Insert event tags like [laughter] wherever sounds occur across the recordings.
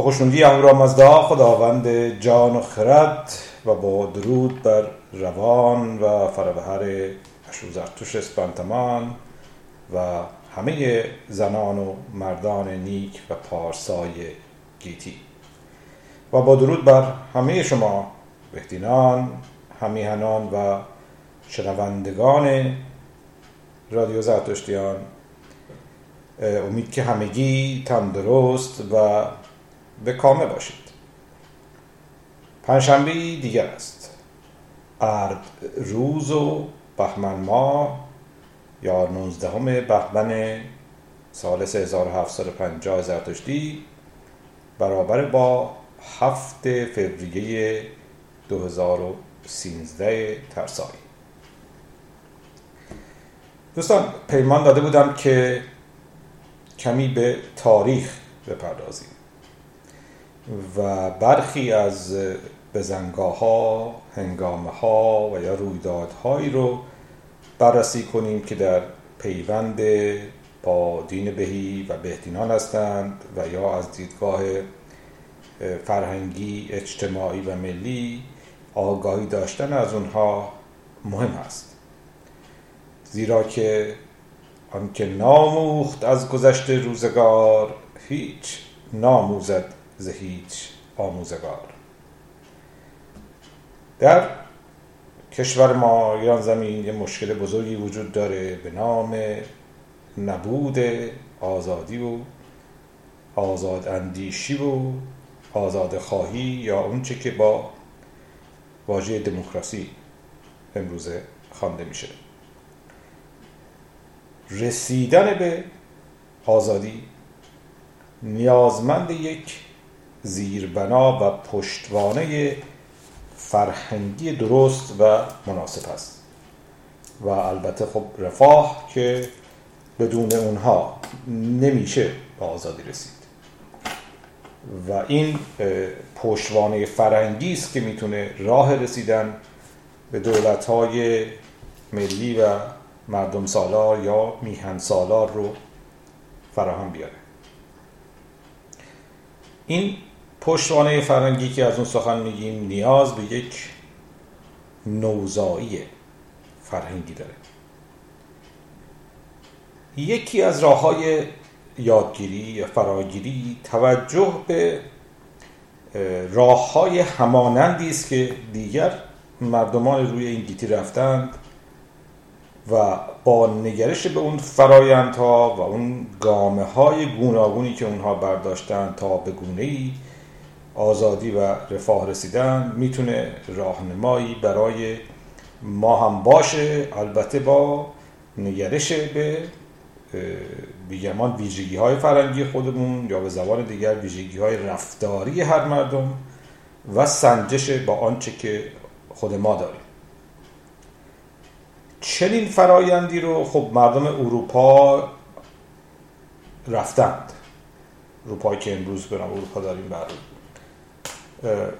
به خوشنودی اهورامزدا خداوند جان و خرد و با درود بر روان و فربهر اشوزرتوش اسپانتمان و همه زنان و مردان نیک و پارسای گیتی. و با درود بر همه شما بهدینان همیهنان و شنوندگان رادیو زرتشتیان امید که همگی تندرست و به کامه باشید. پنجشنبه دیگر است. ارد روز و بهمن ماه یا 19 بهمن سال 3750 زرتشتی برابر با هفت فوریه 2013 ترسایی. دوستان پیمان داده بودم که کمی به تاریخ بپردازیم. و برخی از بزنگاه ها هنگامه ها و یا رویدادهایی رو بررسی کنیم که در پیوند با دین بهی و بهدینان هستند و یا از دیدگاه فرهنگی اجتماعی و ملی آگاهی داشتن از اونها مهم است. زیرا که آنکه ناموخت از گذشته روزگار هیچ ناموزد ز هیچ آموزگار. در کشور ما ایران زمین یه مشکل بزرگی وجود داره به نام نبود آزادی و آزاد اندیشی و آزاد خواهی یا اونچه که با واژه دموکراسی امروزه خوانده میشه. رسیدن به آزادی نیازمند یک زیربنا و پشتوانه فرهنگی درست و مناسب است. و البته خب رفاه که بدون اونها نمیشه به آزادی رسید. و این پشتوانه فرهنگی است که می‌تونه راه رسیدن به دولت‌های ملی و مردم سالار یا میهن سالار رو فراهم بیاره. این پشتوانه فرهنگی که از اون سخن میگیم نیاز به یک نوزایی فرهنگی داره. یکی از راه های یادگیری یا فراگیری توجه به راه های همانندی است که دیگر مردمان روی این گیتی رفتند و با نگرش به اون فرایندها و اون گامه های گوناگونی که اونها برداشتن تا به گونه ای آزادی و رفاه رسیدن می‌تونه راهنمایی برای ما هم باشه البته با نگرش به بیگمان ویژگی های فرنگی خودمون یا به زبان دیگر ویژگی های رفتاری هر مردم و سنجش با آنچه که خود ما داریم. چنین فرایندی رو خب مردم اروپا رفتند. اروپایی که امروز به اروپا داریم بر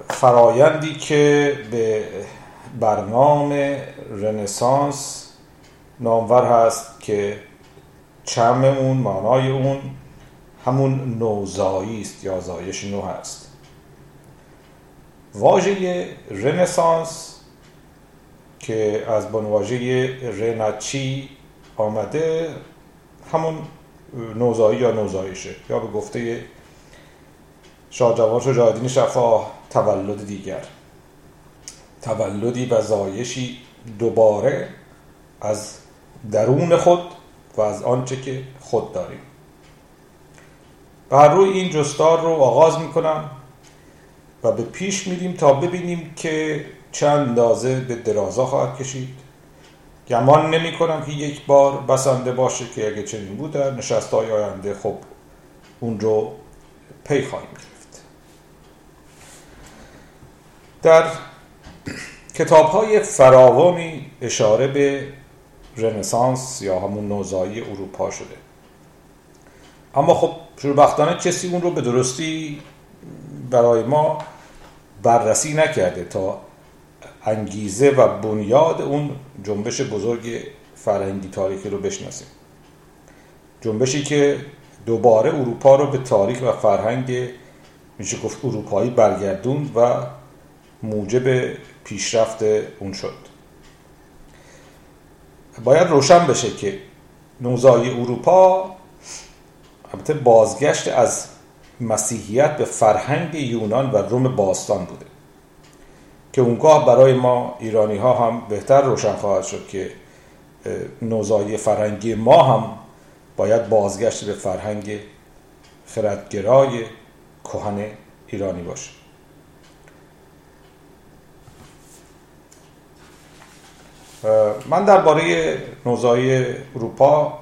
فرایندی که به برنامه رنسانس نامور هست که چم اون معنای اون همون نوزایی است یا زایش نو هست. واژه رنسانس که از بنواژه رنچی آمده همون نوزایی یا نوزایشه یا به گفته شاه شجاعالدین شفا تولد دیگر. تولدی و زایشی دوباره از درون خود و از آنچه که خود داریم. بر روی این جستار رو آغاز می‌کنم و به پیش میریم تا ببینیم که چند اندازه به درازا خواهد کشید. گمان نمی کنم که یک بار بسنده باشه که اگه چنین بود در نشست های آینده خب اون رو پی خواهیم گرفت در کتاب های فراوانی اشاره به رنسانس یا همون نوزایی اروپا شده. اما خب شوربختانه کسی اون رو به درستی برای ما بررسی نکرده تا انگیزه و بنیاد اون جنبش بزرگ فرهنگی تاریخی رو بشناسیم. جنبشی که دوباره اروپا رو به تاریخ و فرهنگ میشه گفت اروپایی برگردوند و موجب پیشرفت اون شد. باید روشن بشه که نوزای اروپا البته بازگشت از مسیحیت به فرهنگ یونان و روم باستان بوده که اونگاه برای ما ایرانی ها هم بهتر روشن خواهد شد که نوزای فرهنگی ما هم باید بازگشت به فرهنگ خردگرای کهن ایرانی باشه. من درباره نوزای اروپا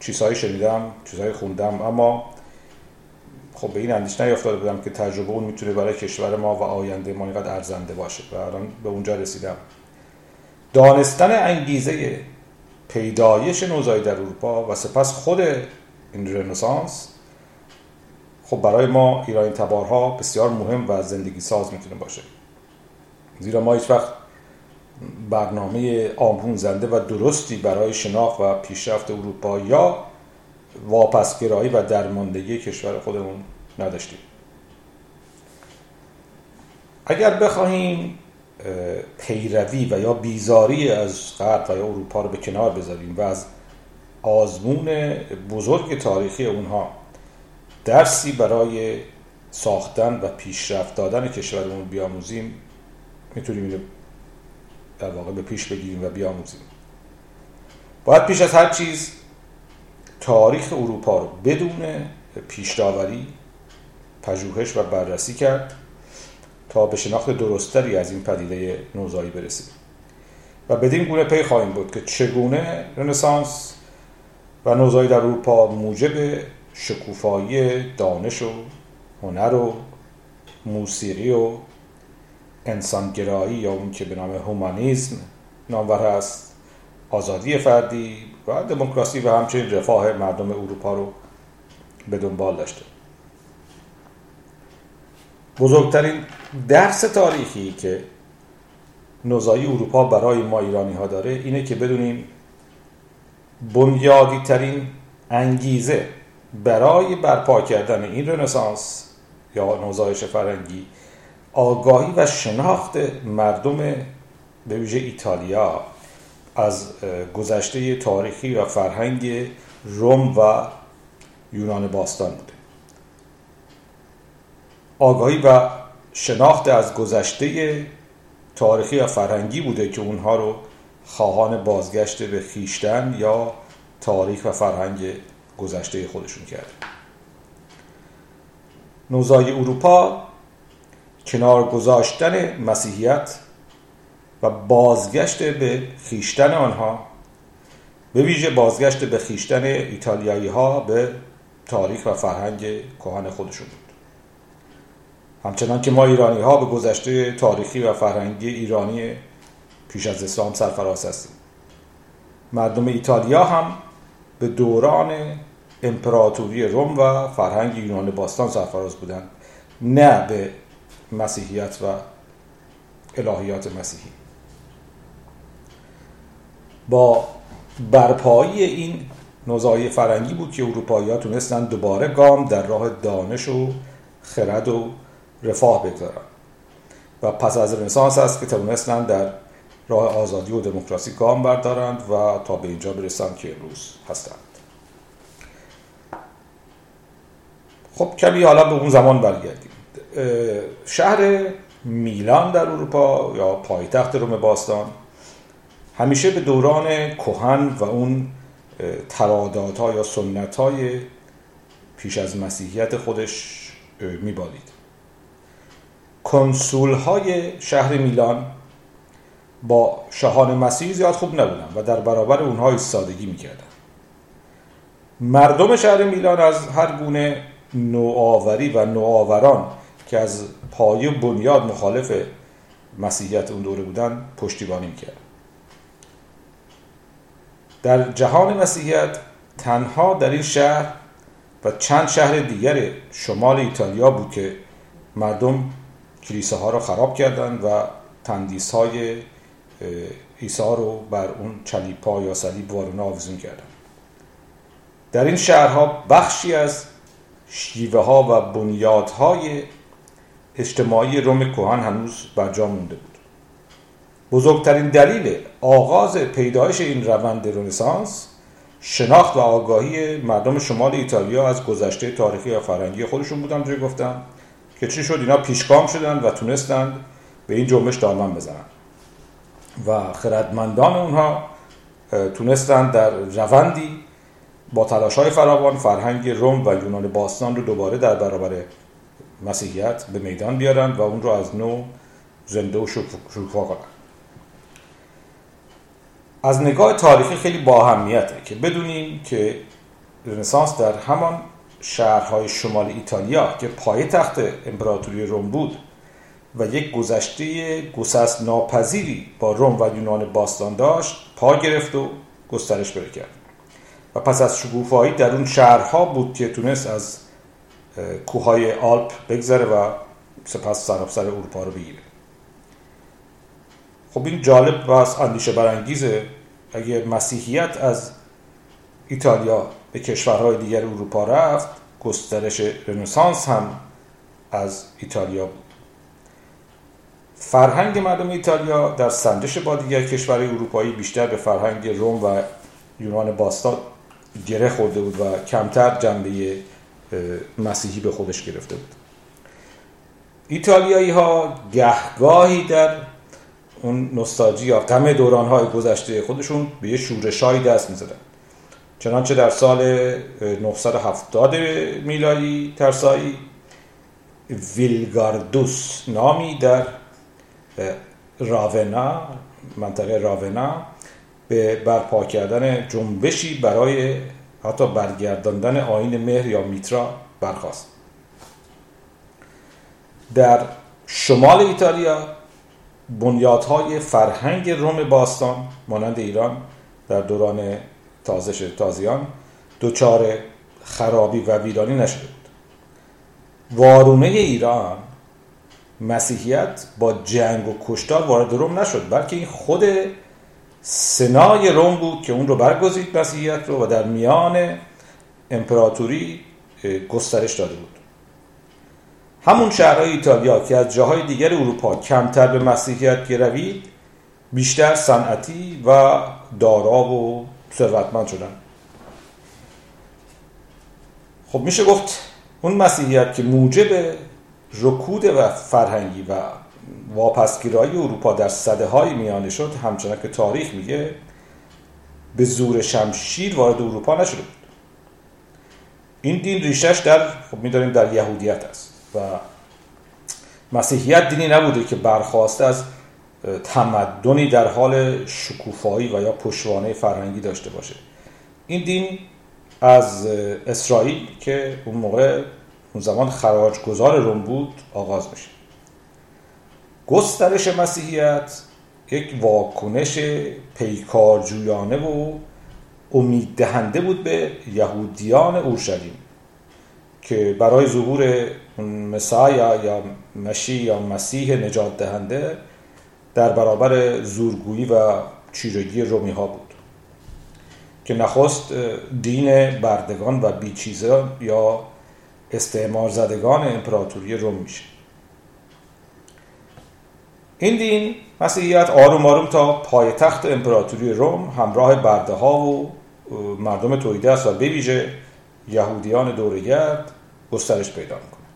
چیزهایی شنیدم چیزهایی خوندم اما خب به این اندیش نیافتاده بودم که تجربه اون می‌تونه برای کشور ما و آینده ما اینقدر ارزنده باشه و الان به اونجا رسیدم. دانستن انگیزه پیدایش نوزایی در اروپا و سپس خود این رنسانس خب برای ما ایرانی تبارها بسیار مهم و زندگی ساز می‌تونه باشه. زیرا ما هیچ وقت برنامه آموزنده و درستی برای شناخت و پیشرفت اروپا یا واپسگرایی و درماندگی کشور خودمون نداشتیم. اگر بخواهیم پیروی و یا بیزاری از غرب و یا اروپا رو به کنار بذاریم و از آزمون بزرگ تاریخی اونها درسی برای ساختن و پیشرفت دادن کشورمون بیاموزیم می‌تونیم اینو در واقع به پیش بگیریم و بیاموزیم. باید پیش از هر چیز تاریخ اروپا رو بدون پیشداوری پژوهش و بررسی کرد تا به شناخت درستری از این پدیده نوزایی برسیم. و بدین گونه پی خواهیم بود که چگونه رنسانس و نوزایی در اروپا موجب شکوفایی دانش و هنر و موسیقی و انسانگرایی یا اون که به نام هومانیزم نامور هست آزادی فردی و دموکراسی و همچنین رفاه مردم اروپا رو به دنبال داشته. بزرگترین درس تاریخی که نوزایی اروپا برای ما ایرانی ها داره اینه که بدونیم بنیادی ترین انگیزه برای برپا کردن این رنسانس یا نوزایش فرنگی آگاهی و شناخت مردم به ویژه ایتالیا از گذشته تاریخی و فرهنگ روم و یونان باستان بوده. آگاهی و شناخت از گذشته تاریخی و فرهنگی بوده که اونها رو خواهان بازگشت به خیشتن یا تاریخ و فرهنگ گذشته خودشون کرده. نوزای اروپا کنار گذاشتن مسیحیت و بازگشت به خیشتن آنها به ویژه بازگشت به خیشتن ایتالیایی ها به تاریخ و فرهنگ کهن خودشون بود. همچنان که ما ایرانی ها به گذشته تاریخی و فرهنگی ایرانی پیش از اسلام سرفراز هستیم. مردم ایتالیا هم به دوران امپراتوری روم و فرهنگ یونان باستان سرفراز بودند نه به مسیحیت و الهیات مسیحی. با برپایی این نوزای فرنگی بود که اروپایی ها تونستن دوباره گام در راه دانش و خرد و رفاه بگذارن. و پس از رنسانس است که تونستن در راه آزادی و دموکراسی گام بردارند و تا به اینجا برسن که امروز هستند. خب کمی حالا به اون زمان برگردیم. شهر میلان در اروپا یا پایتخت روم باستان. همیشه به دوران کهن و اون ترادات یا سنت های پیش از مسیحیت خودش میبالید. کنسول های شهر میلان با شاهان مسیحی زیاد خوب نبودن و در برابر اونها ایستادگی می‌کردن. مردم شهر میلان از هر گونه نوآوری و نوآوران که از پایه بنیاد مخالف مسیحیت اون دوره بودن پشتیبانی می‌کرد. در جهان مسیحیت تنها در این شهر و چند شهر دیگر شمال ایتالیا بود که مردم کلیسه ها را خراب کردند و تندیس های عیسی رو بر اون چلیپا یا صلیب وارونه آویزون کردند در این شهرها بخشی از شیوه ها و بنیادهای اجتماعی روم کهن هنوز بر جا مونده بود. بزرگترین دلیل آغاز پیدایش این روند رنسانس شناخت و آگاهی مردم شمال ایتالیا از گذشته تاریخی و فرهنگی خودشون بودن جوی گفتم که چی شد؟ اینا پیشگام شدن و تونستند به این جنبش دامن بزنن. و خردمندان اونها تونستند در روندی با تلاش های فراوان فرهنگ روم و یونان باستان رو دوباره در برابر مسیحیت به میدان بیارن و اون رو از نو زنده و شکوفا کنن. از نگاه تاریخی خیلی با که بدونیم که رنسانس در همان شهرهای شمال ایتالیا که پای تخت امپراتوری روم بود و یک گذشته گسست ناپذیری با روم و یونان باستان داشت پا گرفت و گسترش پیدا کرد. و پس از شکوفایی در اون شهرها بود که تونست از کوههای آلپ بگذره و سپس سرافسر اروپا رو بگیره. خب این جالب و از اندیشه برانگیزه. اگه مسیحیت از ایتالیا به کشورهای دیگر اروپا رفت گسترش رنسانس هم از ایتالیا بود. فرهنگ مردم ایتالیا در سنجش با دیگر کشورهای اروپایی بیشتر به فرهنگ روم و یونان باستان گره خورده بود و کمتر جنبه مسیحی به خودش گرفته بود. ایتالیایی ها گهگاهی در اون نوستالژی یا غم دورانهای گذشته خودشون به یه شورشایی دست می‌زدن. چنانچه در سال 970 میلادی ترسایی ویلگاردوس نامی در راونا منطقه راونا به برپا کردن جنبشی برای حتی برگرداندن آین مهر یا میترا برخواست در شمال ایتالیا بنیادهای فرهنگ روم باستان مانند ایران در دوران تازش تازیان دچار خرابی و ویرانی نشده بود. وارونه ایران مسیحیت با جنگ و کشتار وارد روم نشد بلکه این خود سنای روم بود که اون رو برگزید مسیحیت رو و در میان امپراتوری گسترش داده بود. همون شهرهای ایتالیا که از جاهای دیگر اروپا کمتر به مسیحیت گروید بیشتر صنعتی و دارا و ثروتمند شدن. خب میشه گفت اون مسیحیت که موجب رکود و فرهنگی و واپسگیرایی اروپا در صده های میانه شد همچنان که تاریخ میگه به زور شمشیر وارد اروپا نشده بود. این دین ریشش در خب می‌دانیم در یهودیت است و مسیحیت دینی نبوده که برخواسته از تمدنی در حال شکوفایی و یا پشوانه فرهنگی داشته باشه. این دین از اسرائیل که اون موقع اون زمان خراجگذار روم بود آغاز میشه. گسترش مسیحیت یک واکنش پیکارجویانه و امید دهنده بود به یهودیان اورشلیم که برای ظهور مسایا یا مشی یا مسیح نجات دهنده در برابر زورگویی و چیرگی رومی ها بود که نخست دین بردگان و بیچیزه یا استعمار زدگان امپراتوری روم میشه. این دین مسیحیت آروم آروم تا پایتخت امپراتوری روم همراه برده ها و مردم تویده است و بویژه یهودیان دورگرد گسترش پیدا می‌کنه.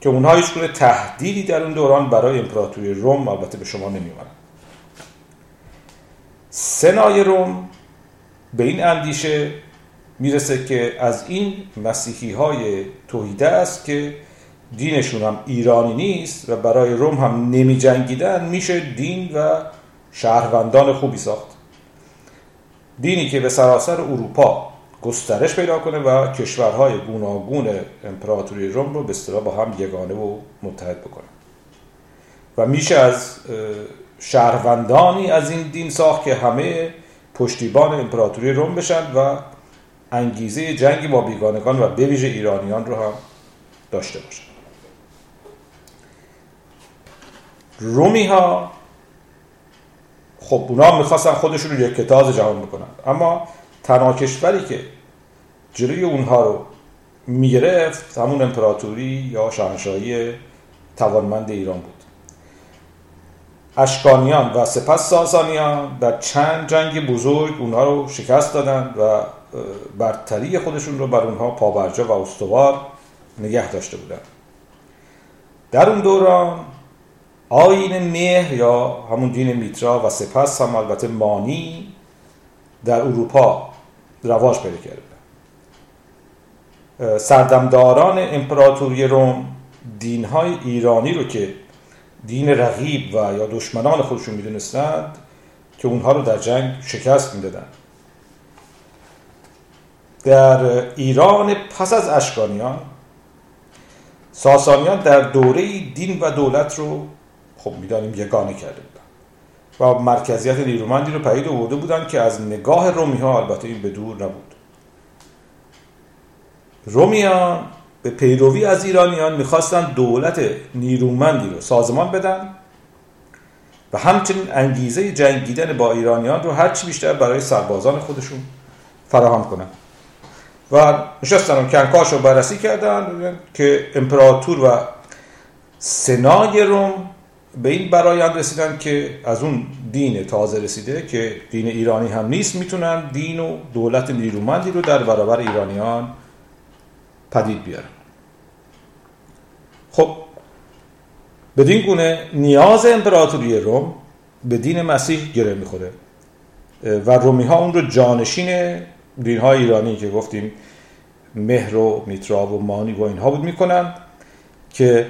که اونها هیچ تهدیدی در اون دوران برای امپراتوری روم البته به شما نمیومدن سنای روم به این اندیشه می‌رسه که از این مسیحی های توحیده است که دینشون هم ایرانی نیست و برای روم هم نمی جنگیدن میشه دین و شهروندان خوبی ساخت. دینی که به سراسر اروپا گسترش پیدا کنه و کشورهای گوناگون امپراتوری روم رو به اصطلاح با هم یگانه و متحد بکنه. و میشه از شهروندانی از این دین ساخت که همه پشتیبان امپراتوری روم بشن و انگیزه جنگ با بیگانگان و بویژه ایرانیان رو هم داشته باشن. رومی ها خب اونا می‌خواستن خودشون رو یک کتاز جهان بکنن. اما تنها کشوری که جلوی اونها رو می‌گرفت همون امپراتوری یا شاهنشاهی توانمند ایران بود. اشکانیان و سپس ساسانیان در چند جنگ بزرگ اونها رو شکست دادند و برتری خودشون رو بر اونها پابرجا و استوار نگه داشته بودند در اون دوران آین مهر یا همون دین میترا و سپس هم البته مانی در اروپا رواج پیدا کرده. سردمداران امپراتوری روم دینهای ایرانی رو که دین رقیب و یا دشمنان خودشون می‌دونستند که اونها رو در جنگ شکست می‌دادن. در ایران پس از اشکانیان ساسانیان در دوره دین و دولت رو خب می‌دانیم یگانه کرده بودن. و مرکزیت نیرومندی رو پدید آورده بودن که از نگاه رومی ها البته این به دور نبود. رومیان به پیروی از ایرانیان می‌خواستن دولت نیرومندی رو سازمان بدن و همچنین انگیزه جنگیدن با ایرانیان رو هرچی بیشتر برای سربازان خودشون فراهم کنن. و نشستن و کنکاش رو بررسی کردن که امپراتور و سنای روم به این برایند رسیدن که از اون دین تازه رسیده که دین ایرانی هم نیست می‌تونن دین و دولت نیرومندی رو در برابر ایرانیان پدید بیارن. خب بدین گونه نیاز امپراتوری روم به دین مسیح گره می‌خوره. و رومی ها اون رو جانشین دین های ایرانی که گفتیم مهر و میترا و مانی و اینها بود می‌کنند که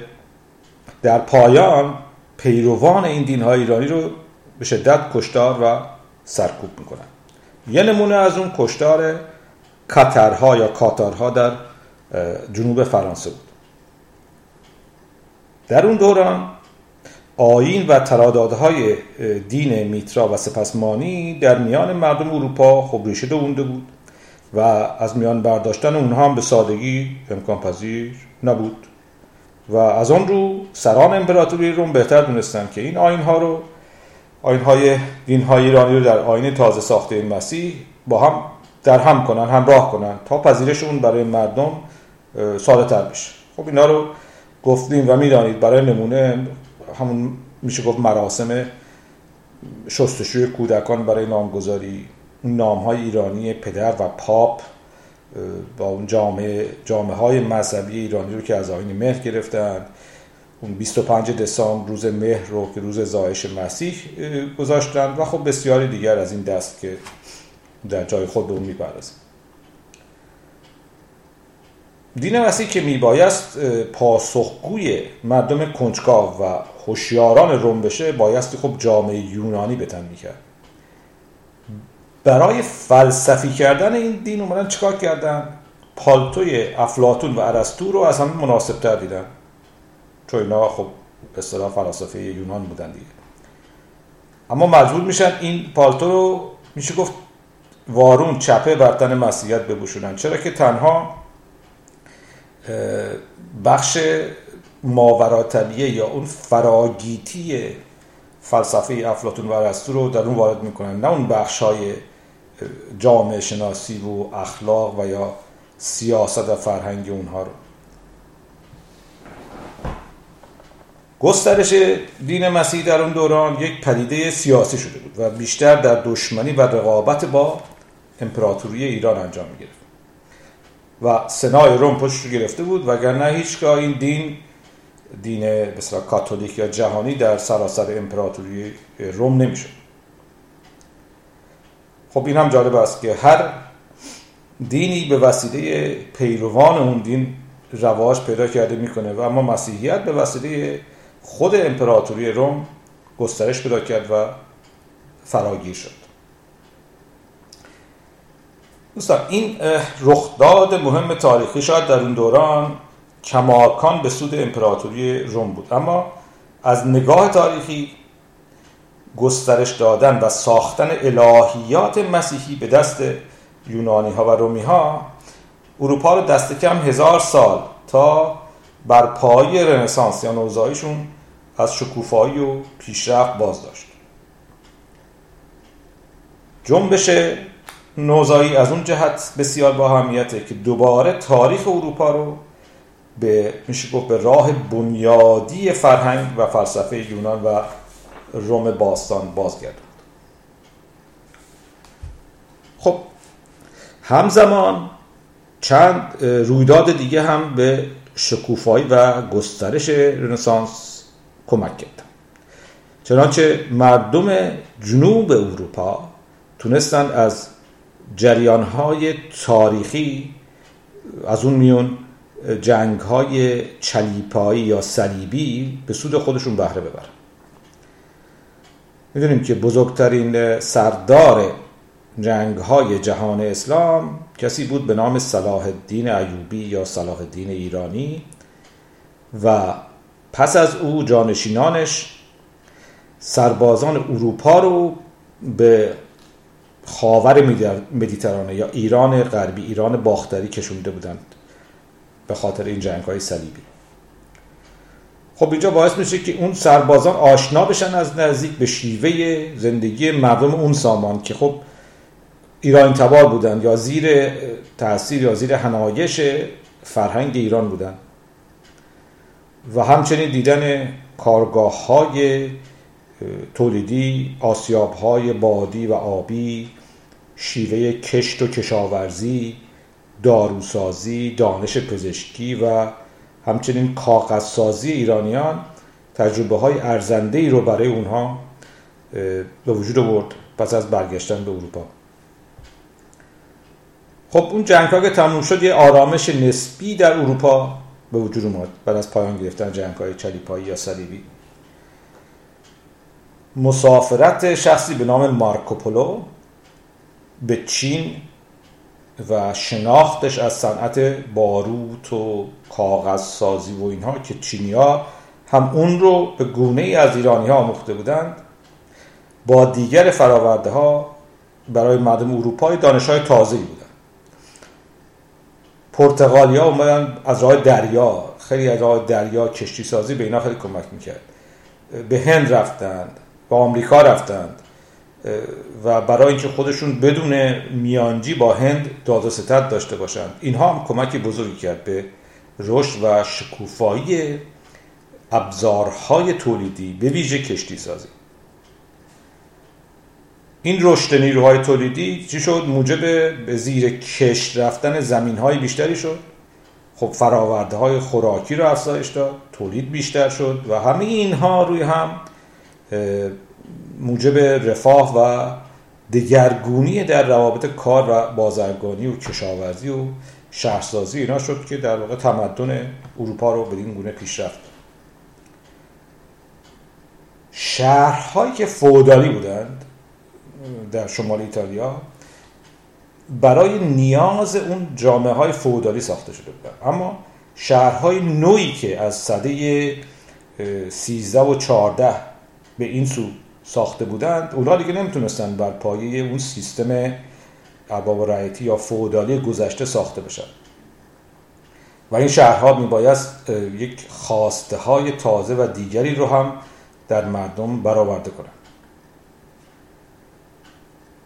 در پایان پیروان این دین های ایرانی رو به شدت کشتار و سرکوب می‌کنن. یه نمونه از اون کشتار کترها یا کاتارها در جنوب فرانسه بود. در اون دوران آین و ترادادهای دین میترا و سپسمانی در میان مردم اروپا خب ریشه دونده بود و از میان برداشتن اونها هم به سادگی امکان پذیر نبود. و از آن رو سران امپراتوری روم بهتر دونستن که این آین ها رو آین های دین های ایرانی رو در آین تازه ساخته مسیح با هم در هم کنن همراه کنن تا پذیرش اون برای مردم ساده تر بشه. خب اینا رو گفتیم و می‌دانید برای نمونه همون میشه گفت مراسم شستشوی کودکان برای نامگذاری اون نام های ایرانی پدر و پاپ با اون جامعه جامعه های مذهبی ایرانی رو که از آین مهر گرفتن. اون 25 دسامبر روز مهر رو که روز زایش مسیح گذاشتن و خب بسیاری دیگر از این دست که در جای خود به اون دین مسیح که میبایست پاسخگوی مردم کنجکاو و هوشیاران روم بشه بایستی خب جامعه یونانی به تن می‌کرد. برای فلسفی کردن این دین اومدن چیکار کردن؟ پالتوی افلاتون و ارسطو رو از همه مناسب تر دیدن. چون اینا خب اصطلاح فلاسفه یونان بودن دیگه. اما مجبور میشن این پالتو رو میشه گفت وارون چپه بر تن مسیحیت بپوشونن. چرا که تنها بخش ماوراتبیه یا اون فراگیتی فلسفه افلاتون و ارسطو رو در اون وارد می‌کنن. نه اون بخش های جامعه شناسی و اخلاق و یا سیاست و فرهنگ اونها رو. گسترش دین مسیح در اون دوران یک پدیده سیاسی شده بود و بیشتر در دشمنی و رقابت با امپراتوری ایران انجام می گرفت و سنای روم پشت رو گرفته بود وگرنه هیچگاه این دین دین بسیار کاتولیک یا جهانی در سراسر امپراتوری روم نمی‌شد. خب این هم جالب است که هر دینی به وسیله پیروان اون دین رواج پیدا کرده می‌کنه و اما مسیحیت به وسیله خود امپراتوری روم گسترش پیدا کرد و فراگیر شد. دوستان این رخداد مهم تاریخی شاید در اون دوران کماکان به سود امپراتوری روم بود. اما از نگاه تاریخی گسترش دادن و ساختن الهیات مسیحی به دست یونانی ها و رومی ها اروپا رو دست کم هزار سال تا بر پای رنسانس یا نوزاییشون از شکوفایی و پیشرفت باز داشت جنبش نوزایی از اون جهت بسیار با که دوباره تاریخ اروپا رو به میشه گفت به راه بنیادی فرهنگ و فلسفه یونان و روم باستان بازگردند خب همزمان چند رویداد دیگه هم به شکوفایی و گسترش رنسانس کمک کرد چنانچه مردم جنوب اروپا تونستند از جریانهای تاریخی از اون میون جنگ های چلیپایی یا صلیبی به سود خودشون بهره ببرن. می‌دونیم که بزرگترین سردار جنگ های جهان اسلام کسی بود به نام صلاح الدین ایوبی یا صلاح الدین ایرانی و پس از او جانشینانش سربازان اروپا رو به خاور مدیترانه یا ایران غربی ایران باختری کشونده بودند. به خاطر این جنگ های صلیبی. خب اینجا باعث میشه که اون سربازان آشنا بشن از نزدیک به شیوه زندگی مردم اون سامان که خب ایران تبار بودن یا زیر تاثیر یا زیر هنایش فرهنگ ایران بودن. و همچنین دیدن کارگاه های تولیدی آسیاب های بادی و آبی شیوه کشت و کشاورزی داروسازی دانش پزشکی و همچنین کاغذسازی ایرانیان تجربه های ارزنده ای رو برای اونها به وجود آورد پس از برگشتن به اروپا. خب اون جنگ که تموم شد یه آرامش نسبی در اروپا به وجود اومد بعد از پایان گرفتن جنگ های چلیپایی یا صلیبی. مسافرت شخصی به نام مارکوپولو به چین و شناختش از صنعت باروت و کاغذ سازی و اینها که چینیا هم اون رو به گونه ای از ایرانی ها آموخته بودند با دیگر فراورده ها برای مردم اروپای دانش های تازه بودند. پرتغالیا اومدن از راه دریا خیلی از راه دریا کشتی سازی به اینا خیلی کمک می‌کرد. به هند رفتند به آمریکا رفتند. و برای اینکه خودشون بدون میانجی با هند داد و ستد داشته باشند. اینها هم کمک بزرگی کرد به رشد و شکوفایی ابزارهای تولیدی به ویژه کشتی سازی این رشد نیروهای تولیدی چی شد؟ موجب به زیر کشت رفتن زمین های بیشتری شد. خب فراورده های خوراکی رو افزایش داد تولید بیشتر شد و همه اینها روی هم موجب رفاه و دگرگونی در روابط کار و بازرگانی و کشاورزی و شهرسازی اینا شد که در واقع تمدن اروپا رو به این گونه پیش رفت. شهرهایی که فودالی بودند در شمال ایتالیا برای نیاز اون جامعه های فودالی ساخته شده بودند. اما شهرهای نوعی که از صده 13 و 14 به این سو ساخته بودند اونا دیگه نمی‌تونستن بر پایه اون سیستم ارباب رعیتی یا فودالی گذشته ساخته بشن. و این شهرها میبایست یک خواسته های تازه و دیگری رو هم در مردم برآورده کنند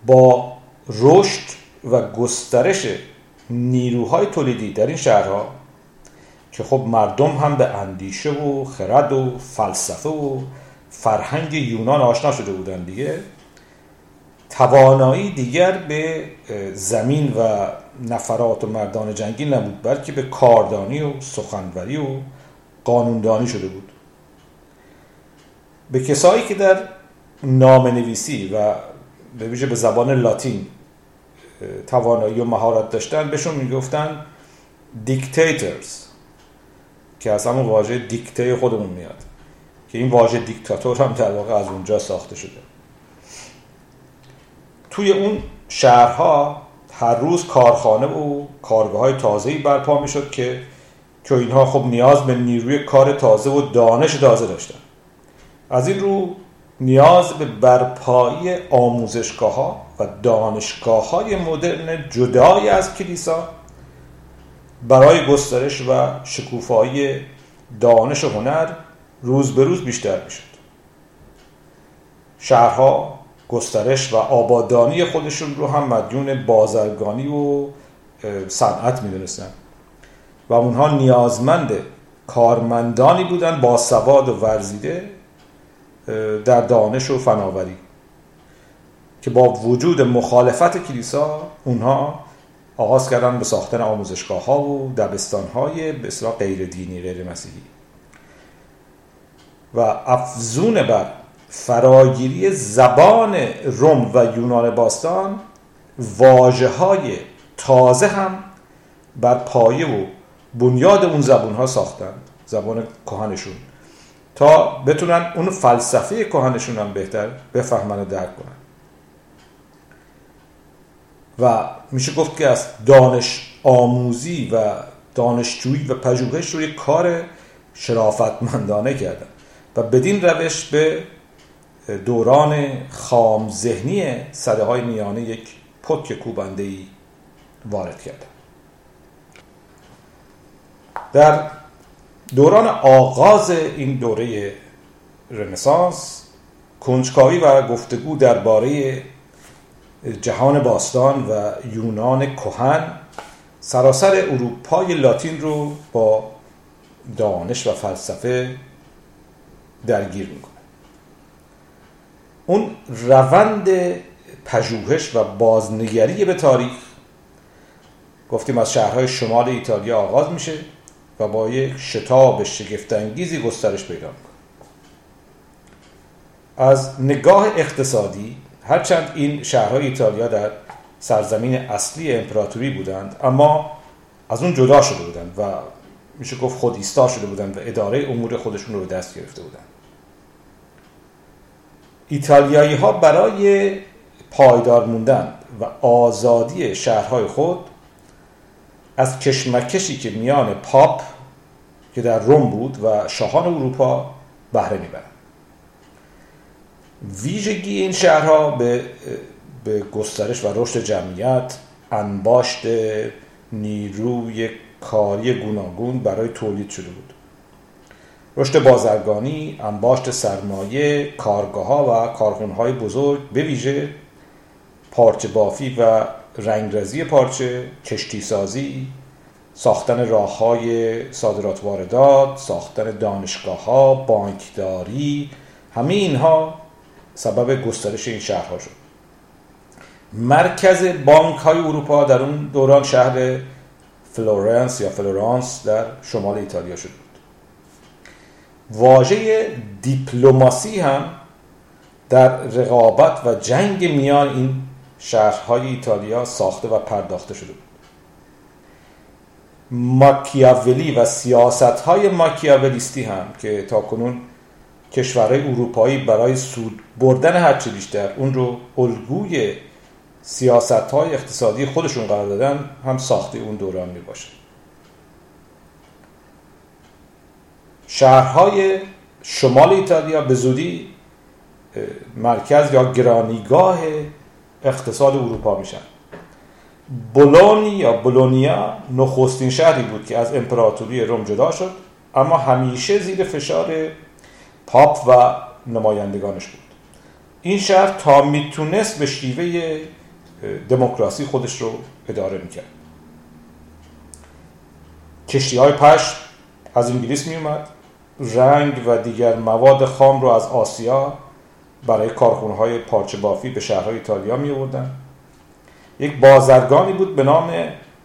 با رشد و گسترش نیروهای تولیدی در این شهرها که خب مردم هم به اندیشه و خرد و فلسفه و فرهنگ یونان آشنا شده بودن دیگه. توانایی دیگر به زمین و نفرات و مردان جنگی نبود بلکه به کاردانی و سخنوری و قانوندانی شده بود. به کسایی که در نام نویسی و به ویژه به زبان لاتین توانایی و مهارت داشتن بهشون می‌گفتن دیکتیترز که از همون واژه دیکته خودمون میاد. که این واژه دیکتاتور هم در واقع از اونجا ساخته شده. توی اون شهرها هر روز کارخانه و کارگاه های تازه‌ای برپا می‌شد که که اینها خب نیاز به نیروی کار تازه و دانش تازه داشتن. از این رو نیاز به برپایی آموزشگاه ها و دانشگاه های مدرن جدای از کلیسا برای گسترش و شکوفایی دانش و هنر روز به روز بیشتر می‌شد. شهرها گسترش و آبادانی خودشون رو هم مدیون بازرگانی و صنعت می‌دونستن. و اونها نیازمند کارمندانی بودن با سواد و ورزیده در دانش و فناوری. که با وجود مخالفت کلیسا اونها آغاز کردن به ساختن آموزشگاه ها و دبستان های به غیر دینی غیر مسیحی و افزون بر فراگیری زبان روم و یونان باستان واجه های تازه هم بر پایه و بنیاد اون زبون ها ساختن زبان کهانشون تا بتونن اون فلسفه کهانشون هم بهتر بفهمن و درک کنن. و میشه گفت که از دانش آموزی و دانشجویی و پژوهش روی کار شرافتمندانه کردن. و بدین روش به دوران خام ذهنی صده های میانه یک پک کوبنده ای وارد کردن در دوران آغاز این دوره رنسانس کنجکاوی و گفتگو درباره جهان باستان و یونان کهن سراسر اروپای لاتین رو با دانش و فلسفه درگیر می‌کنه. اون روند پژوهش و بازنگری به تاریخ گفتیم از شهرهای شمال ایتالیا آغاز میشه و با یک شتاب شگفتانگیزی گسترش پیدا می‌کنه. از نگاه اقتصادی هرچند این شهرهای ایتالیا در سرزمین اصلی امپراتوری بودند اما از اون جدا شده بودند و میشه گفت خود ایستا شده بودند و اداره امور خودشون رو به دست گرفته بودند ایتالیایی ها برای پایدار موندن و آزادی شهرهای خود از کشمکشی که میان پاپ که در روم بود و شاهان اروپا بهره می‌برند ویژگی این شهرها به, به گسترش و رشد جمعیت انباشت نیروی کاری گوناگون برای تولید شده بود. رشد بازرگانی، انباشت سرمایه، کارگاه ها و کارخونه های بزرگ به ویژه پارچه بافی و رنگرزی پارچه، کشتی سازی، ساختن راه های صادرات واردات، ساختن دانشگاه ها، بانکداری همه اینها سبب گسترش این شهرها شد. مرکز بانک های اروپا در اون دوران شهر فلورنس یا فلورانس در شمال ایتالیا شده بود. واژه دیپلماسی هم در رقابت و جنگ میان این شهرهای ایتالیا ساخته و پرداخته شده بود. ماکیاولی و سیاست های ماکیاولیستی هم که تا کنون کشورهای اروپایی برای سود بردن هرچی بیشتر اون رو الگوی سیاست های اقتصادی خودشون قرار دادن هم ساخته اون دوران می باشه شهرهای شمال ایتالیا به زودی مرکز یا گرانیگاه اقتصاد اروپا میشن. بولونی یا بولونیا نخستین شهری بود که از امپراتوری روم جدا شد اما همیشه زیر فشار پاپ و نمایندگانش بود. این شهر تا می‌تونست به شیوه دموکراسی خودش رو اداره می‌کرد. کشتی های پشت از انگلیس میومد رنگ و دیگر مواد خام رو از آسیا برای کارخونه های پارچه بافی به شهرهای ایتالیا می یک بازرگانی بود به نام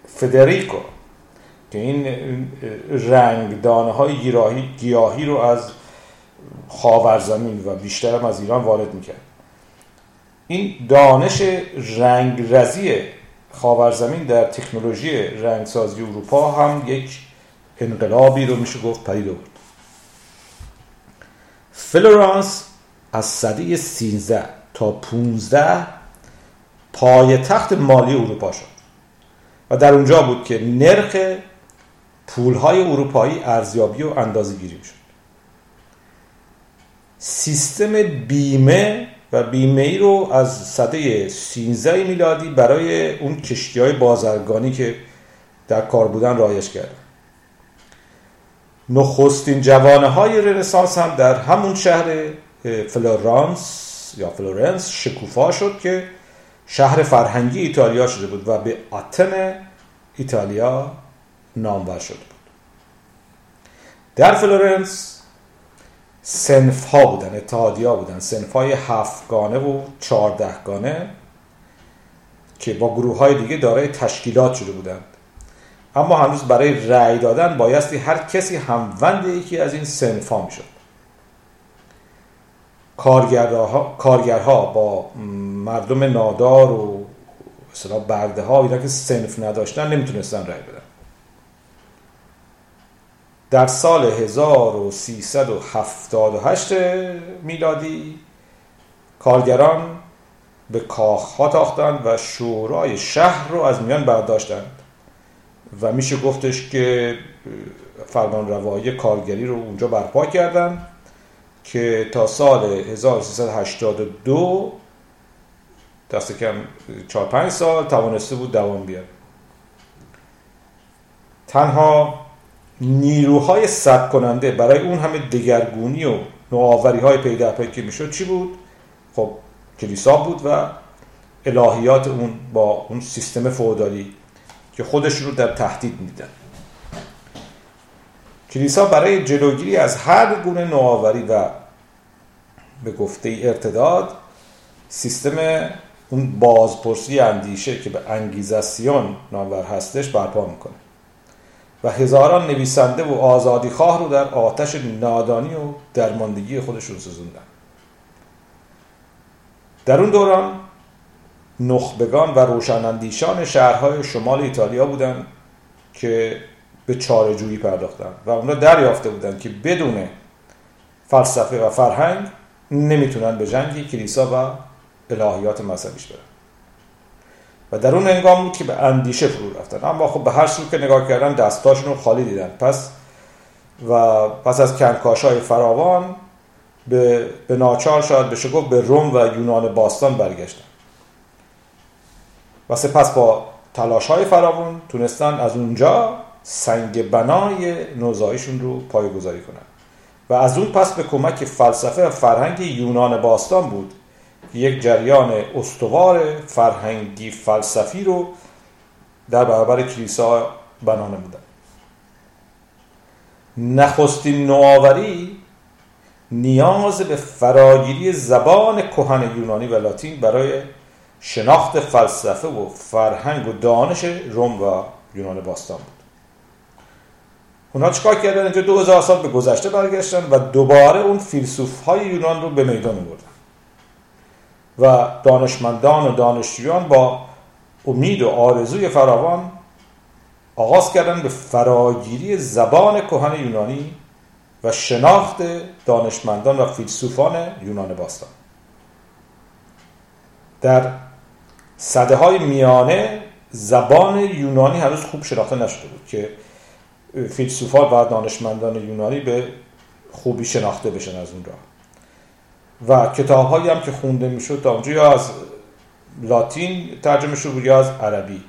فدریکو که این رنگدانه های گیاهی رو از خاورزمین و بیشتر هم از ایران وارد می‌کرد. این دانش رنگرزی خاورزمین در تکنولوژی رنگسازی اروپا هم یک انقلابی رو میشه گفت پدید آورد. فلورانس از صده 13 تا 15 پای تخت مالی اروپا شد و در اونجا بود که نرخ پولهای اروپایی ارزیابی و اندازه گیری شد سیستم بیمه و بیمه ای رو از صده 13 میلادی برای اون کشتی های بازرگانی که در کار بودن رایش کرد. نخستین جوانه های رنسانس هم در همون شهر فلورانس یا فلورنس شکوفا شد که شهر فرهنگی ایتالیا شده بود و به آتن ایتالیا نامور شده بود. در فلورنس صنف ها بودن اتحادی بودن. صنف های هفتگانه و چهاردهگانه که با گروه های دیگه دارای تشکیلات شده بودند اما هنوز برای رأی دادن بایستی هر کسی هموند یکی از این سنف ها می‌شد. کارگرها, کارگرها با مردم نادار و مثلا برده ها اینا که سنف نداشتن نمی‌تونستن رأی بدن. در سال 1378 میلادی کارگران به کاخ تاختند و شورای شهر رو از میان برداشتند. و میشه گفتش که فرمان روایی کارگری رو اونجا برپا کردن که تا سال 1382 دست کم 4 5 سال توانسته بود دوام بیاد تنها نیروهای سب کننده برای اون همه دگرگونی و نوآوری های پیدا پی که می‌شد چی بود؟ خب کلیسا بود و الهیات اون با اون سیستم فودالی که خودش رو در تهدید میدن کلیسا برای جلوگیری از هر گونه نوآوری و به گفته ارتداد سیستم اون بازپرسی اندیشه که به انگیزاسیون نامور هستش برپا می‌کنه. و هزاران نویسنده و آزادی خواه رو در آتش نادانی و درماندگی خودشون سزوندن در اون دوران نخبگان و روشناندیشان شهرهای شمال ایتالیا بودند که به چارجویی پرداختن و اونا دریافته بودند که بدون فلسفه و فرهنگ نمی‌تونن به جنگ کلیسا و الهیات مذهبیش برن. و در اون انگام بود که به اندیشه فرو رفتن. اما خب به هر سو که نگاه کردن دستاشون رو خالی دیدن. پس و پس از کنکاش های فراوان به, به ناچار شاید بشه گفت به روم و یونان باستان برگشتن. و سپس با تلاش های فراوان تونستن از اونجا سنگ بنای نوزاییشون رو پایگذاری کنن. و از اون پس به کمک فلسفه و فرهنگ یونان باستان بود یک جریان استوار فرهنگی فلسفی رو در برابر کلیسا بنا نمودن. نخستین نوآوری نیاز به فراگیری زبان کهن یونانی و لاتین برای شناخت فلسفه و فرهنگ و دانش روم و یونان باستان بود. اونا چیکار کردن؟ اینجا هزار سال به گذشته برگشتن و دوباره اون فیلسوف های یونان رو به میدان آوردن. و دانشمندان و دانشجویان با امید و آرزوی فراوان آغاز کردن به فراگیری زبان کهن یونانی و شناخت دانشمندان و فیلسوفان یونان باستان. در صده های میانه زبان یونانی هنوز خوب شناخته نشده بود که فیلسوفان و دانشمندان یونانی به خوبی شناخته بشن از اون راه. و کتاب هایی هم که خونده می‌شد تا یا از لاتین ترجمه شد یا از عربی.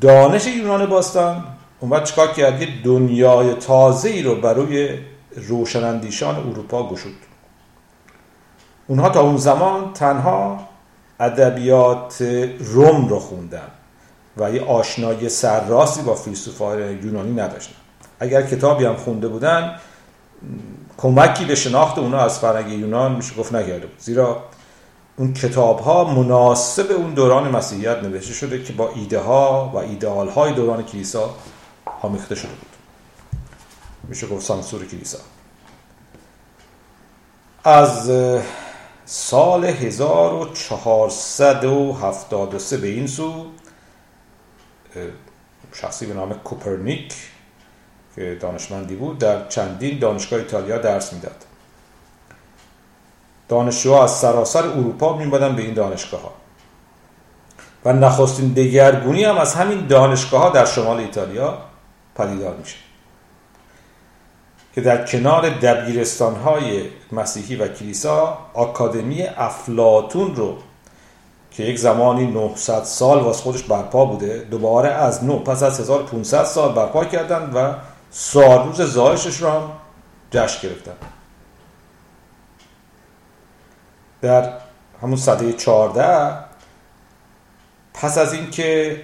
دانش یونان باستان اون وقت چکار کرد؟ یه دنیای تازه ای رو برای روشنندیشان اروپا گشود. اونها تا اون زمان تنها ادبیات روم رو خوندن و یه آشنایی سرراستی با فیلسوفای یونانی نداشتن. اگر کتابی هم خونده بودن کمکی به شناخت اونا از فرهنگ یونان میشه گفت نکرده بود. زیرا اون کتاب ها مناسب اون دوران مسیحیت نوشته شده که با ایده ها و ایدئال های دوران کلیسا آمیخته شده بود. میشه گفت سانسور کلیسا. از سال 1473 به این سو شخصی به نام کوپرنیک دانشمندی بود در چندین دانشگاه ایتالیا درس می‌داد. دانشجوها از سراسر اروپا میبادن به این دانشگاه ها و نخستین دگرگونی هم از همین دانشگاه ها در شمال ایتالیا پدیدار میشه. که در کنار دبیرستان های مسیحی و کلیسا آکادمی افلاتون رو که یک زمانی 900 سال واسه خودش برپا بوده دوباره از نو پس از 1500 سال برپا کردن و روز زایشش رو هم جشن گرفتن. در همون صده 14 پس از اینکه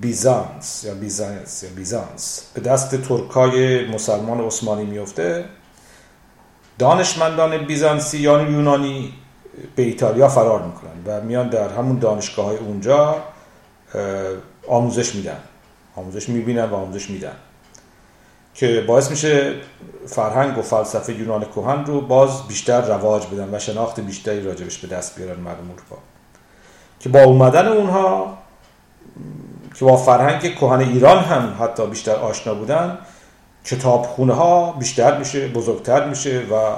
بیزانس یا بیزانس یا بیزانس به دست ترکای مسلمان عثمانی میفته دانشمندان بیزانسی یا یونانی به ایتالیا فرار می‌کنن و میان در همون دانشگاه های اونجا آموزش میدن. آموزش می‌بینن و آموزش میدن. که باعث میشه فرهنگ و فلسفه یونان کهن رو باز بیشتر رواج بدن و شناخت بیشتری راجبش به دست بیارن مردم اروپا. که با اومدن اونها که با فرهنگ کهن ایران هم حتی بیشتر آشنا بودن کتابخونه ها بیشتر میشه بزرگتر میشه و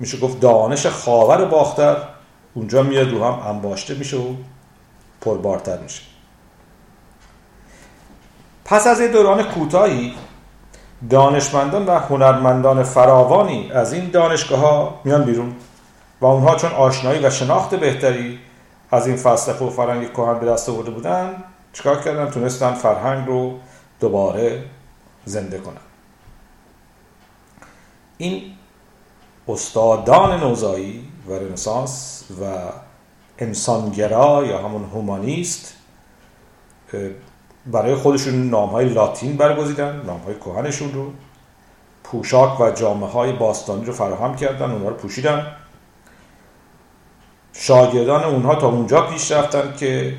میشه گفت دانش خاور باختر اونجا میاد رو هم انباشته میشه و پربارتر میشه. پس از دوران کوتاهی دانشمندان و هنرمندان فراوانی از این دانشگاه ها میان بیرون و اونها چون آشنایی و شناخت بهتری از این فلسفه و فرهنگ کهن به دست آورده بودن چیکار کردن؟ تونستن فرهنگ رو دوباره زنده کنن. این استادان نوزایی و رنسانس و انسانگرا یا همون هومانیست برای خودشون نام های لاتین برگزیدن نام های کوهنشون رو. پوشاک و جامعه های باستانی رو فراهم کردن اونها رو پوشیدن. شاگردان اونها تا اونجا پیش رفتن که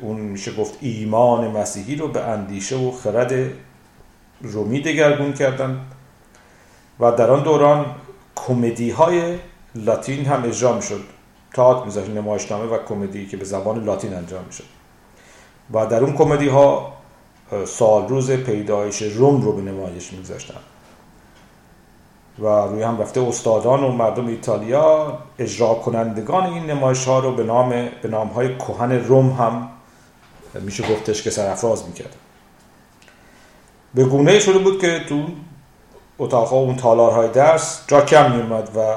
اون میشه گفت ایمان مسیحی رو به اندیشه و خرد رومی دگرگون کردن. و در آن دوران کمدی های لاتین هم اجرا می‌شد. تاعت میذاشت نمایشنامه و کمدی که به زبان لاتین انجام می‌شد. و در اون کمدی ها سال روز پیدایش روم رو به نمایش میگذاشتن. و روی هم رفته استادان و مردم ایتالیا اجرا کنندگان این نمایش ها رو به نام به نام های کهن روم هم میشه گفتش که سرافراز می‌کرد. به گونه شده بود که تو اتاق ها اون تالارهای درس جا کم میومد و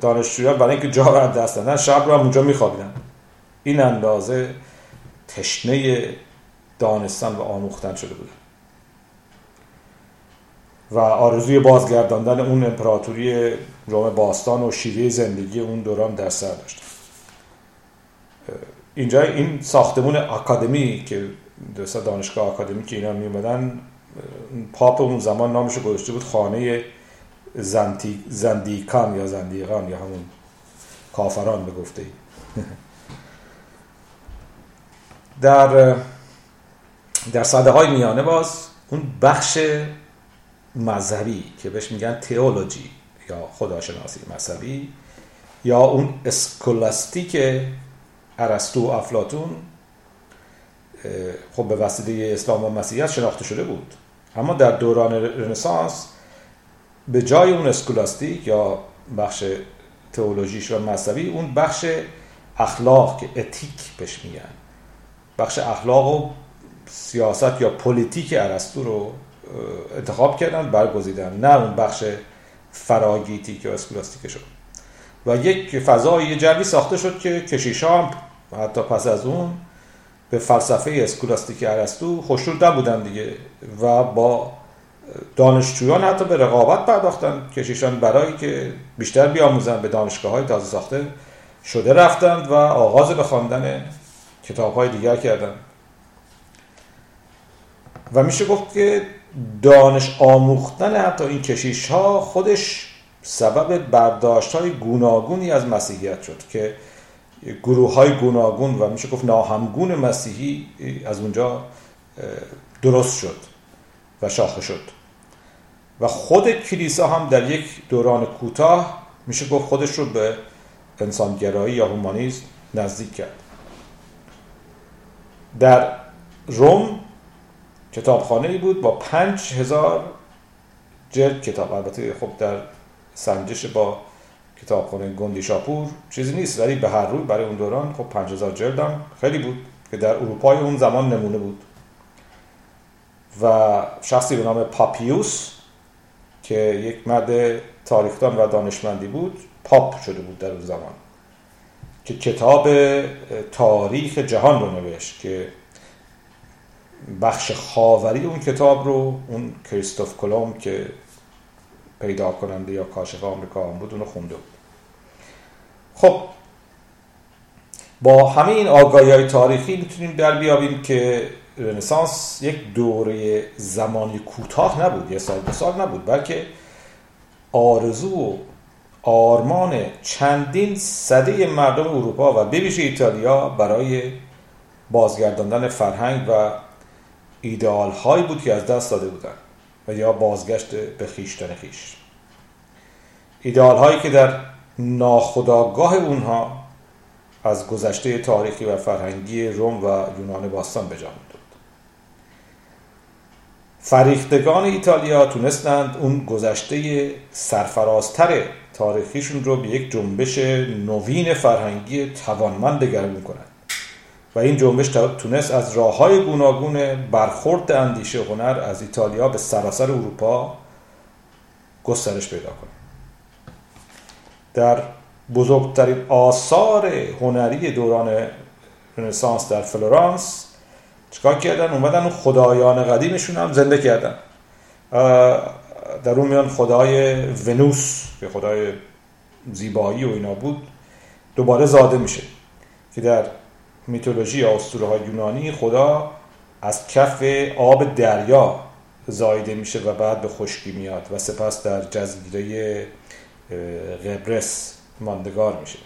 دانشجویان برای اینکه جا رو دست دادن شب رو هم اونجا میخوابیدن. این اندازه تشنه دانستن و آموختن شده بودن. و آرزوی بازگرداندن اون امپراتوری روم باستان و شیوه زندگی اون دوران در سر داشت. اینجا این ساختمون اکادمی که دانشگاه اکادمی که اینا می اومدن پاپ اون زمان نامش گذاشته بود خانه زندیکان یا زندیقان یا همون کافران به گفته [laughs] در در صده های میانه باز اون بخش مذهبی که بهش میگن تئولوژی یا خداشناسی مذهبی یا اون اسکولاستیک ارسطو و افلاتون خب به وسیله اسلام و مسیحیت شناخته شده بود. اما در دوران رنسانس به جای اون اسکولاستیک یا بخش تئولوژیش و مذهبی اون بخش اخلاق که ethic بهش میگن. بخش اخلاق و سیاست یا politic ارسطو رو انتخاب کردن برگزیدن. نه اون بخش فراگیتی که اسکولاستیک شد. و یک فضای یه جوی ساخته شد که کشیشان حتی پس از اون به فلسفه اسکولاستیک ارسطو خوشنود نبودن دیگه و با دانشجویان حتی به رقابت پرداختن. کشیشان برای که بیشتر بیاموزن به دانشگاه های تازه ساخته شده رفتند و آغاز به خواندن کتاب های دیگر کردند و میشه گفت که دانش آموختن حتی این کشیش ها خودش سبب برداشت های گوناگونی از مسیحیت شد که گروه های گوناگون و میشه گفت ناهمگون مسیحی از اونجا درست شد و شاخه شد. و خود کلیسا هم در یک دوران کوتاه میشه گفت خودش رو به انسانگرایی یا هومانیزم نزدیک کرد. در روم کتابخانه ای بود با پنج هزار جلد کتاب. البته خب در سنجش با کتابخانه گندی شاپور چیزی نیست ولی به هر روی برای اون دوران خب 5000 جلد هم خیلی بود که در اروپای اون زمان نمونه بود. و شخصی به نام پاپیوس که یک مرد تاریخدان و دانشمندی بود پاپ شده بود در اون زمان. که کتاب تاریخ جهان رو نوشت که بخش خاوری اون کتاب رو اون کریستوف کلوم که پیدا کننده یا کاشف آمریکا هم بود اونو خونده بود. خب با همه این آگاهی های تاریخی می‌تونیم در بیابیم که رنسانس یک دوره زمانی کوتاه نبود یه سال دو سال نبود بلکه آرزو و آرمان چندین صده مردم اروپا و بویژه ایتالیا برای بازگرداندن فرهنگ و ایدئال هایی بود که از دست داده بودند و یا بازگشت به خیشتن خیش ایدئال هایی که در ناخداگاه اونها از گذشته تاریخی و فرهنگی روم و یونان باستان به جا فریختگان ایتالیا تونستند اون گذشته سرفرازتر تاریخیشون رو به یک جنبش نوین فرهنگی توانمند دگرگون کنند. و این جنبش تونست از راه های گوناگون برخورد اندیشه هنر از ایتالیا به سراسر اروپا گسترش پیدا کنه. در بزرگترین آثار هنری دوران رنسانس در فلورانس چیکار کردن؟ اومدن اون خدایان قدیمشون هم زنده کردن. در اون میان خدای ونوس که خدای زیبایی و اینا بود دوباره زاده میشه که در میتولوژی یا اسطوره های یونانی خدا از کف آب دریا زایده میشه و بعد به خشکی میاد و سپس در جزیره قبرس ماندگار میشه.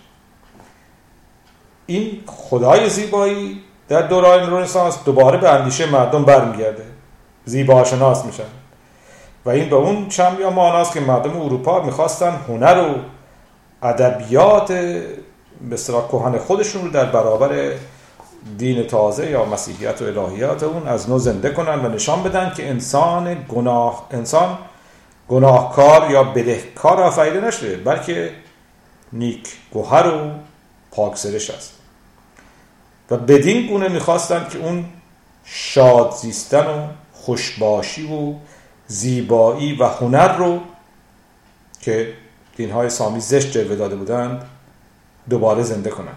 این خدای زیبایی در دوران رنسانس دوباره به اندیشه مردم برمیگرده. زیباشناس میشن. و این به اون چم یا ماناست که مردم اروپا می‌خواستن هنر و ادبیات به کهن خودشون رو در برابر دین تازه یا مسیحیت و الهیات اون از نو زنده کنن و نشان بدن که انسان گناه انسان گناهکار یا بدهکار آفریده نشده بلکه نیک گوهر و پاکسرش است. و بدین گونه می‌خواستن که اون شاد زیستن و خوشباشی و زیبایی و هنر رو که دینهای سامی زشت جلوه داده بودند دوباره زنده کنند.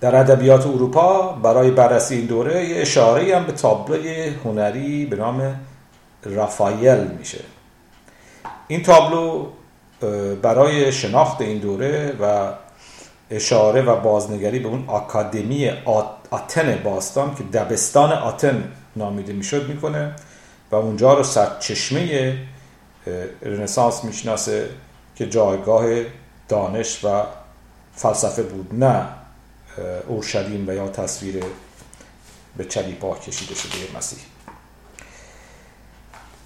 در ادبیات اروپا برای بررسی این دوره یه اشاره هم به تابلوی هنری به نام رافایل میشه. این تابلو برای شناخت این دوره و اشاره و بازنگری به اون آکادمی آتن باستان که دبستان آتن نامیده می‌شد می‌کنه و اونجا رو سرچشمه رنسانس می‌شناسه که جایگاه دانش و فلسفه بود نه اورشلیم و یا تصویر به چلیپا کشیده شده مسیح.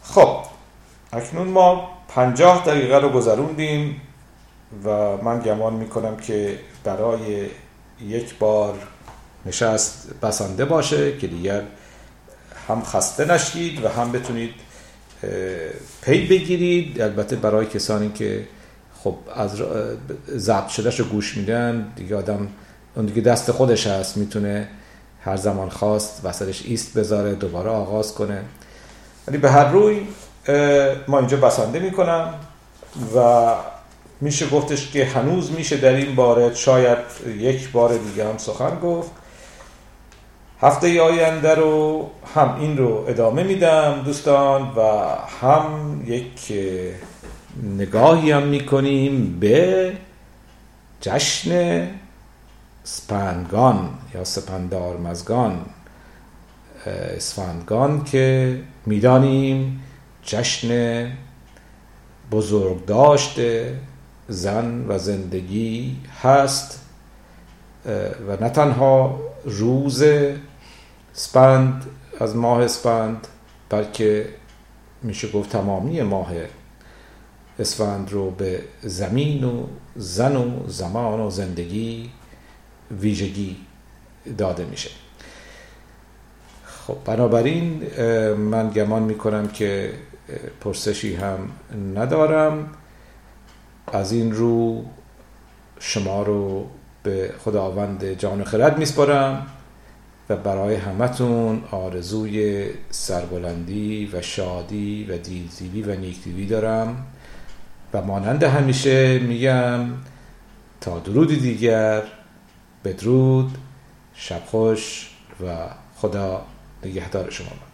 خب اکنون ما پنجاه دقیقه رو گذروندیم. و من گمان می‌کنم که برای یک بار نشست بسنده باشه که دیگر هم خسته نشید و هم بتونید پی بگیرید. البته برای کسانی که خب از ضبط شدهش رو گوش میدن دیگه آدم اون دیگه دست خودش هست می‌تونه هر زمان خواست وسطش ایست بذاره دوباره آغاز کنه. ولی به هر روی ما اینجا بسنده می‌کنم و میشه گفتش که هنوز میشه در این باره شاید یک بار دیگه هم سخن گفت. هفته آینده رو هم این رو ادامه میدم دوستان و هم یک نگاهی هم می‌کنیم به جشن سپندگان یا سپندار مزگان اسفندگان که می‌دانیم جشن بزرگ داشته زن و زندگی هست و نه تنها روز سپند از ماه اسفند بلکه میشه گفت تمامی ماه اسفند رو به زمین و زن و زمان و زندگی ویژگی داده میشه. خب بنابراین من گمان می‌کنم که پرسشی هم ندارم. از این رو شما رو به خداوند جان خرد میسپارم و برای همتون آرزوی سربلندی و شادی و دیلزیبی و نیکدیوی دارم و مانند همیشه میگم تا درودی دیگر بدرود شب خوش و خدا نگهدار شما